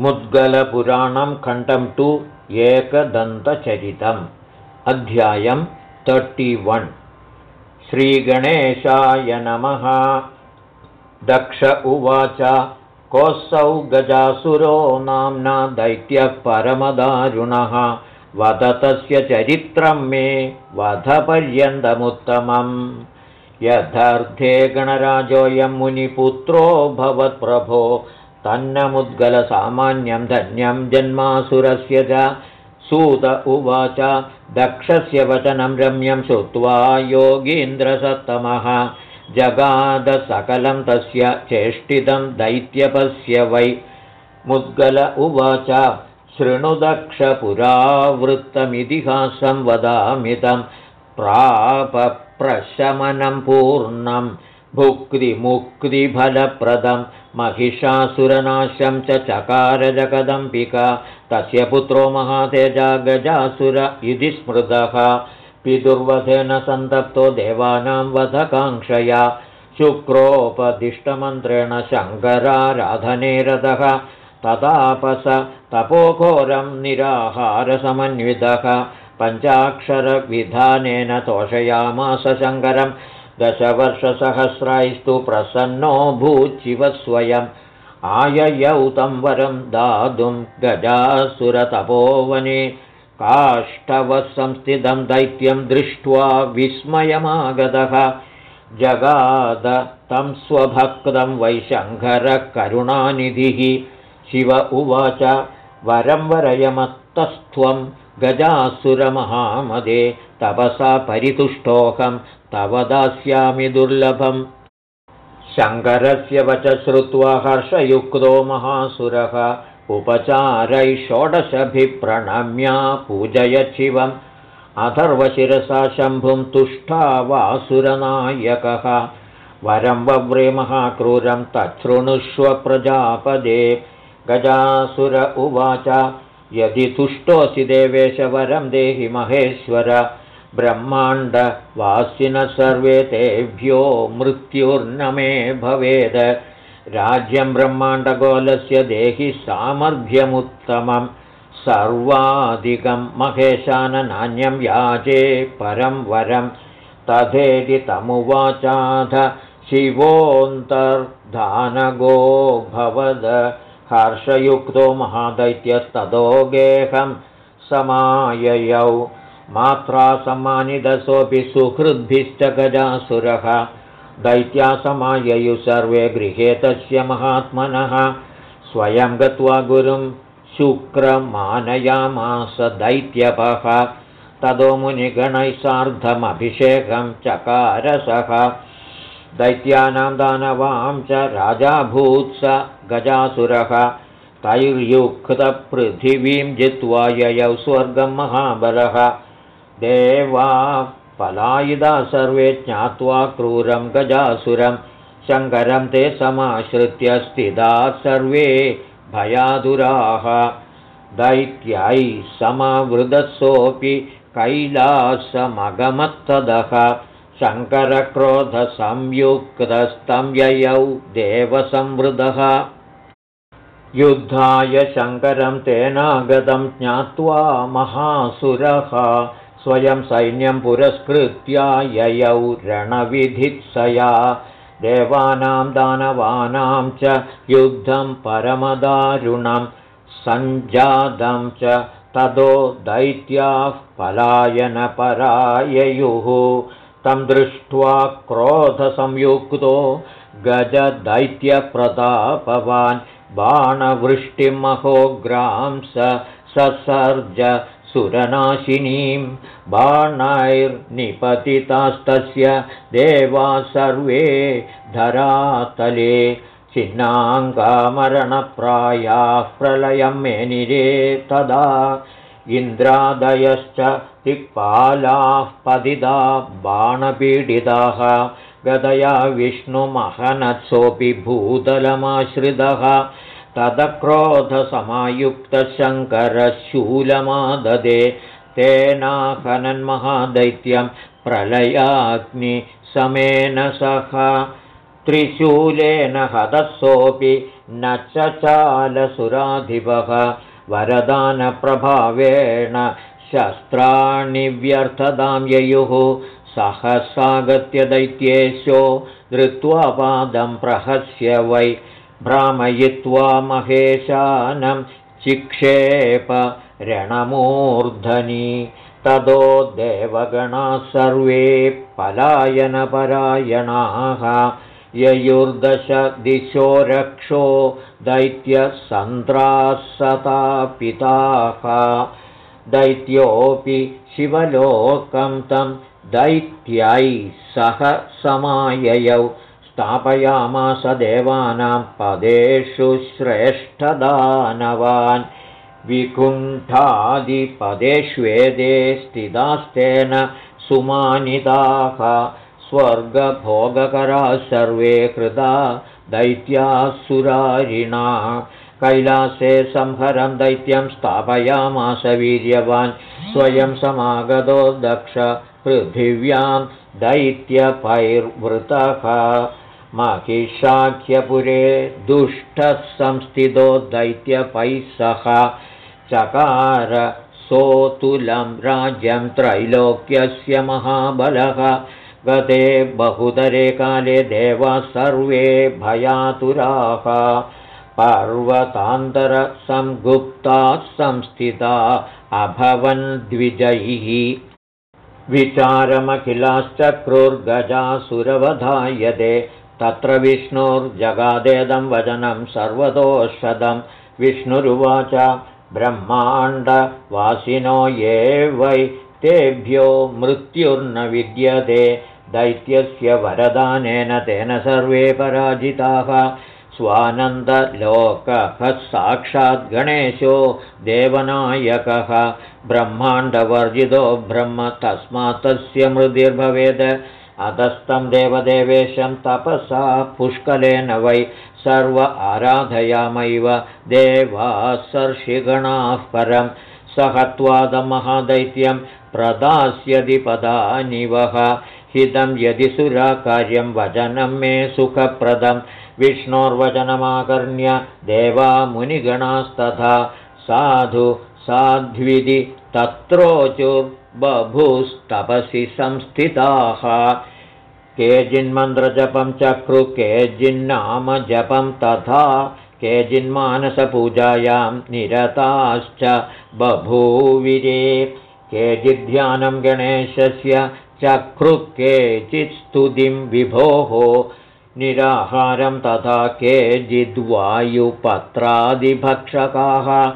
मुद्गलपुराणं खण्डं टु एकदन्तचरितम्। अध्यायं तर्टिवन् श्रीगणेशाय नमः। दक्ष उवाच। कोऽसौ गजासुरो नाम्ना दैत्यः परमदारुणः। वद तस्य चरित्रं मे वधपर्यन्तमुत्तमम्। यथार्थे गणराजोऽयं मुनिपुत्रो भवत्प्रभो तन्नमुद्गलसामान्यं धन्यं जन्मासुरस्य च। सूत उवाच दक्षस्य वचनं रम्यं श्रुत्वा योगीन्द्रसत्तमः। जगादसकलं तस्य चेष्टितं दैत्यपस्य वै। मुद्गल उवाच शृणुदक्षपुरावृत्तमितिहासं वदामिदं प्रापप्रशमनं पूर्णं भुक्तिमुक्तिफलप्रदं महिषासुरनाशं च चकारजगदम्बिका तस्य पुत्रो महातेजा गजासुर इति स्मृतः। पितुर्वधेन सन्तप्तो देवानां वधकाङ्क्षया। शुक्रोपदिष्टमन्त्रेण शङ्कराराधने रथः ततापस तपोघोरं निराहारसमन्वितः। पञ्चाक्षरविधानेन तोषयामास शङ्करं दशवर्षसहस्रैस्तु प्रसन्नो भूचिव स्वयम्। आययौ तं वरं दातुं गजासुरतपोवने। काष्ठवसंस्थितं दैत्यं दृष्ट्वा विस्मयमागतः। जगाद तं स्वभक्तं वैशङ्करकरुणानिधिः। शिव उवाच वरं वरयमत्तस्त्वं गजासुरमहामदे तपसा परितुष्टोऽहं तव दास्यामि दुर्लभम्। शङ्करस्य वच श्रुत्वा हर्षयुक्तो महासुरः उपचारैः षोडशभिप्रणम्या पूजयच्छिवम् अथर्वशिरसा शम्भुं तुष्टा वासुरनायकः। वरं वव्रे महाक्रूरं तच्छृणुष्व प्रजापदे। गजासुर उवाच यदि तुष्टोऽसि देवेशवरं देहि महेश्वर ब्रह्माण्डवासिनः सर्वे तेभ्यो मृत्युर्न मे भवेद। राज्यं ब्रह्माण्डगोलस्य देहि सामर्थ्यमुत्तमं। सर्वाधिकं महेशाननान्यं याचे परं वरं। तथेति तमुवाचाध शिवोऽन्तर्धानगो भवद हर्षयुक्तो महादैत्यस्ततो गेहं समाययौ। मात्रा सम्मानिदसोऽपि सुहृद्भिश्च गजासुरः। दैत्यासमाययु सर्वे गृहे तस्य महात्मनः। स्वयं गत्वा गुरुं शुक्रमानयामास दैत्यपः। ततो मुनिगणैः सार्धमभिषेकं चकारसः। दैत्यानां दानवां च राजाभूत्स गजासुरः। तैर्युक्तपृथिवीं जित्वा ययौ स्वर्गं महाबलः। देवा पलायिदा सर्वे ज्ञात्वा क्रूरं गजासुरं। शङ्करं ते समाश्रित्य स्थिता सर्वे भयादुराः। दैत्यै समावृतसोऽपि कैलासमगमत्तदः। शङ्करक्रोधसंयुक्तस्तं ययौ देवसंवृतः युद्धाय शङ्करं तेनागतं ज्ञात्वा महासुरः स्वयं सैन्यं पुरस्कृत्य ययौ रणविधित्सया। देवानां दानवानां च युद्धं परमदारुणं सञ्जातं च ततो दैत्याः पलायनपराययुः। तं दृष्ट्वा क्रोधसंयुक्तो गजदैत्यप्रतापवान् बाणवृष्टिमहोग्रां स ससर्ज सुरनाशिनीं बाणैर्निपतितास्तस्य देवा सर्वे धरातले छिन्नाङ्गामरणप्रायाः प्रलयं मेनिरे तदा इन्द्रादयश्च दिक्पालाः पतिता बाणपीडिताः गदया विष्णुमहनत्सोऽपि भूतलमाश्रितः तदक्रोधसमायुक्तशङ्करशूलमाददे तेनाहनन्महादैत्यं प्रलयाग्निसमेन सह। त्रिशूलेन हतः सोऽपि न चालसुराधिपः। वरदानप्रभावेण शस्त्राणि व्यर्थदां ययुः सहसागत्य दैत्येशो धृत्वा पादं प्रहस्य वै भ्रामयित्वा महेशानं चिक्षेप रणमूर्धनि। ततो देवगणाः सर्वे पलायनपरायणाः। ययुर्दशदिशो रक्षो दैत्यसन्त्रासतापिताः। दैत्योऽपि शिवलोकं तं दैत्यैः सह समाययौ। स्थापयामास देवानां पदेषु श्रेष्ठदानवान्। विकुण्ठादिपदेष्वेदे स्थितास्तेन सुमानिताः। स्वर्गभोगकराः सर्वे कृता दैत्यासुरारिणा। कैलासे संहरं दैत्यं स्थापयामास वीर्यवान्। स्वयं समागतो दक्ष पृथिव्यां दैत्यपैर्वृतः। महिषाख्यपुरे दुष्टः संस्थितो दैत्यपैः सह। चकार सोतुलं राज्यं त्रैलोक्यस्य महाबलः। गते बहुतरे काले देवाः सर्वे भयातुराः। पर्वतान्तरसंगुप्ताः संस्थिता अभवन् द्विजैः विचारमखिलाश्चक्रुर्गजासुरवधायते। तत्र विष्णुर्जगादेदं वचनं सर्वतोषदं विष्णुरुवाच ब्रह्माण्डवासिनो ये वै तेभ्यो मृत्युर्न विद्यते। दैत्यस्य वरदानेन तेन सर्वे पराजिताः स्वानन्दलोकः साक्षाद्गणेशो देवनायकः। ब्रह्माण्डवर्जितो ब्रह्म तस्मात् तस्य मृदिर्भवेत् अधस्तं देवदेवेशं तपसा पुष्कलेन वै सर्व आराधयामैव। देवासर्षिगणाः परं सहत्वादमहादैत्यं प्रदास्यति पदानि वः हितं यदि सुराकार्यं वचनं मे सुखप्रदं विष्णोर्वचनमाकर्ण्य देवा मुनिगणास्तथा साधु साध्विधि तत्रोचुर्बभुस्तपसि संस्थिताः। केचिन्मन्त्रजपं चक्रु केचिन्नाम जपं तथा केचिन्मानसपूजायां निरताश्च बभूविरे केचिद्ध्यानं गणेशस्य चक्रुः केचित्स्तुतिं विभोः निराहारं तथा केचिद्वायुपत्रादिभक्षकाः।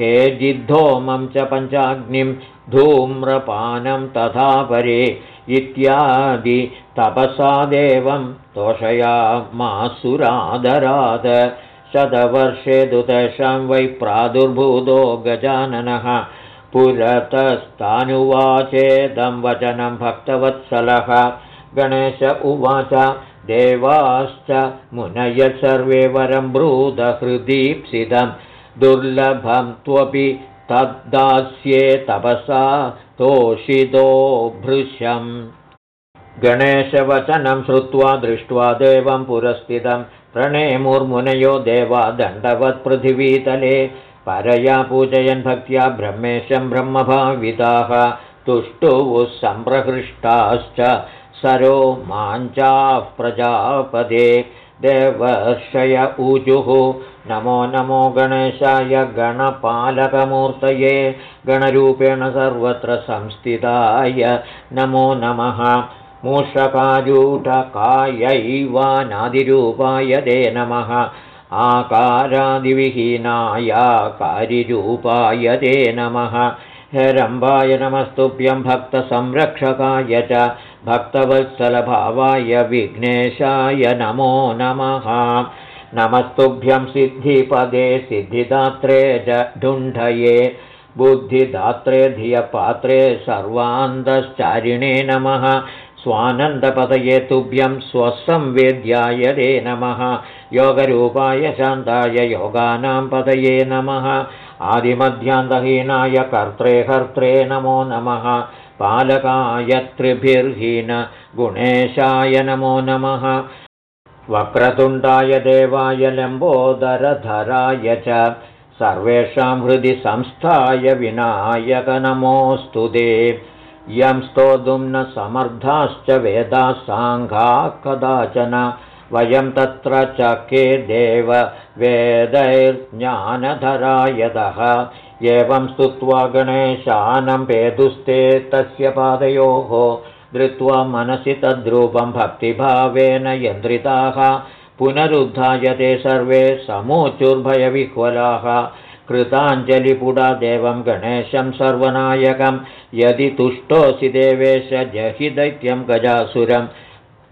केचिद्धोमं च पञ्चाग्निं धूम्रपानं तथा परे इत्यादि तपसा देवं तोषयामासुरादराद। शतवर्षे तेषां वै प्रादुर्भूतो गजाननः। पुरतस्तानुवाचेदं वचनं भक्तवत्सलः। गणेश उवाच देवाश्च मुनय सर्वे वरं ब्रूदहृदीप्सितं दुर्लभं त्वपि तद्दास्ये तपसा तोषितो भृशम्। गणेशवचनं श्रुत्वा दृष्ट्वा देवं पुरस्थितं। प्रणेमुर्मुनयो देवा दण्डवत्पृथिवीतले परया पूजयन् भक्त्या ब्रह्मेशं ब्रह्मभाविताः। तुष्टुवुः सम्प्रहृष्टाश्च सरो माञ्चाः प्रजापदे देवर्षय ऊजुः। नमो नमो गणेशाय गणपालकमूर्तये गणरूपेण सर्वत्र संस्थिताय नमो नमः। मूषकाजूटकायैवानादिरूपाय ते नमः। आकारादिविहीनायाकारिरूपाय ते नमः। हेरम्बाय नमस्तुभ्यं भक्तसंरक्षकाय च भक्तवत्सलभावाय विघ्नेशाय नमो नमः। नमस्तुभ्यं सिद्धिपदे सिद्धिदात्रे ढुण्ढये। बुद्धिदात्रे धियपात्रे सर्वान्तश्चारिणे नमः। स्वानन्दपदये तुभ्यं स्वसंवेद्याय रे नमः। योगरूपाय शान्ताय योगानां पदये नमः। आदिमध्यान्तहीनाय कर्त्रे हर्त्रे नमो नमः पालकाय त्रिभिर्हीन गुणेशाय नमो नमः। वक्रतुण्डाय देवाय लम्बोदरधराय च सर्वेषां हृदि संस्थाय विनायकनमोऽस्तु ते। यं स्तोतुं न समर्थाश्च वेदाः साङ्घाः कदाचन। वयं तत्र च के देव वेदैर्ज्ञानधरायतः एवं स्तुत्वा गणेशानं पेदुस्ते तस्य पादयोः धृत्वा मनसि तद्रूपं भक्तिभावेन यन्द्रिताः पुनरुद्धायते सर्वे समोचुर्भयविह्वलाः। कृताञ्जलिपुडा देवं गणेशं सर्वनायकं यदि तुष्टोऽसि देवेश जहि दैत्यं गजासुरं।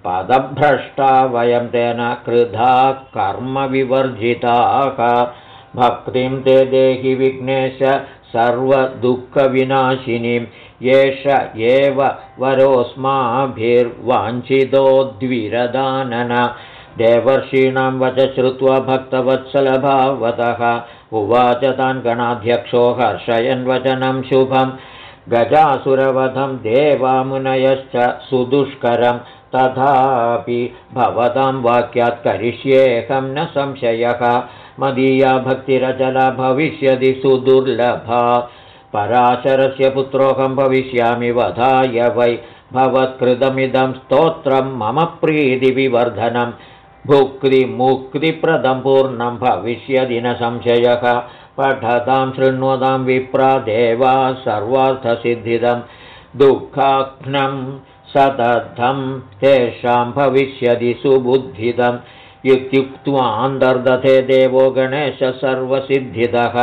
पदभ्रष्टा वयं तेन कृधा कर्मविवर्जिताः भक्तिं ते देहि विघ्नेश सर्वदुःखविनाशिनीं। एष एव वरोऽस्माभिर्वाञ्छितोद्विरदानन। देवर्षीणां वच श्रुत्वा भक्तवत्सलभावतः। उवाच तान् गणाध्यक्षो हर्षयन् वचनं शुभं। गजासुरवधं देवामुनयश्च सुदुष्करं तथापि भवतां वाक्यात् करिष्येऽहं न संशयः। मदीया भक्तिरचला भविष्यति सुदुर्लभा। पराशरस्य पुत्रोऽहं भविष्यामि वधाय वै। भवत्कृतमिदं स्तोत्रं मम प्रीतिविवर्धनं। भुक्तिमुक्तिप्रदं पूर्णं भविष्यदि न संशयः। पठतां शृण्वतां विप्रा देवा सर्वार्थसिद्धिदं। दुःखाघ्नं सतद्धं तेषां भविष्यदि सुबुद्धिदम् इत्युक्त्वान्तर्दधे देवो गणेश सर्वसिद्धिदः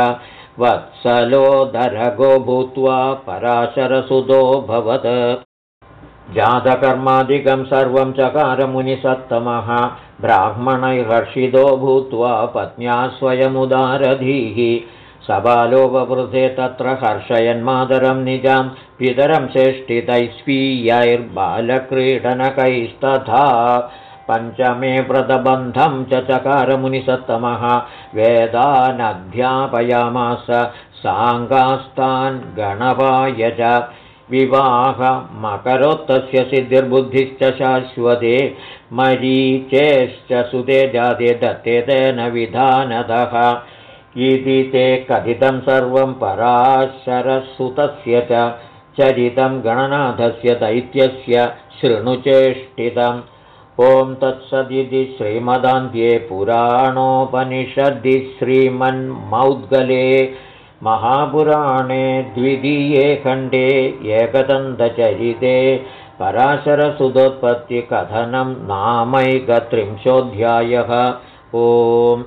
वत्सलोदरगो भूत्वा पराशरसुतोऽभवत् जातकर्मादिकं सर्वं चकारमुनिसत्तमः। ब्राह्मणैर्हर्षितो भूत्वा पत्न्या स्वयमुदारधीः सबालोपवृधे तत्र हर्षयन्मातरं निजां पितरं चेष्टितैस्वीयैर्बालक्रीडनकैस्तथा पञ्चमे व्रतबन्धं च चकारमुनिसत्तमः वेदानध्यापयामास साङ्गास्तान् गणपाय च। विवाहमकरोत्तस्य सिद्धिर्बुद्धिश्च शाश्वते। मरीचेश्च सुते जाते दत्ते तेन विधानतः इति ते कथितं सर्वं पराशरसुतस्य च चरितं गणनाथस्य दैत्यस्य शृणुचेष्टितम्। ॐ तत्सदिति श्रीमदान्ध्ये पुराणोपनिषदि श्रीमन्मौद्गले महापुराणे द्वितीये खण्डे एकदन्तचरिते पराशरसुदोत्पत्तिकथनं नामैकत्रिंशोऽध्यायः। ओम्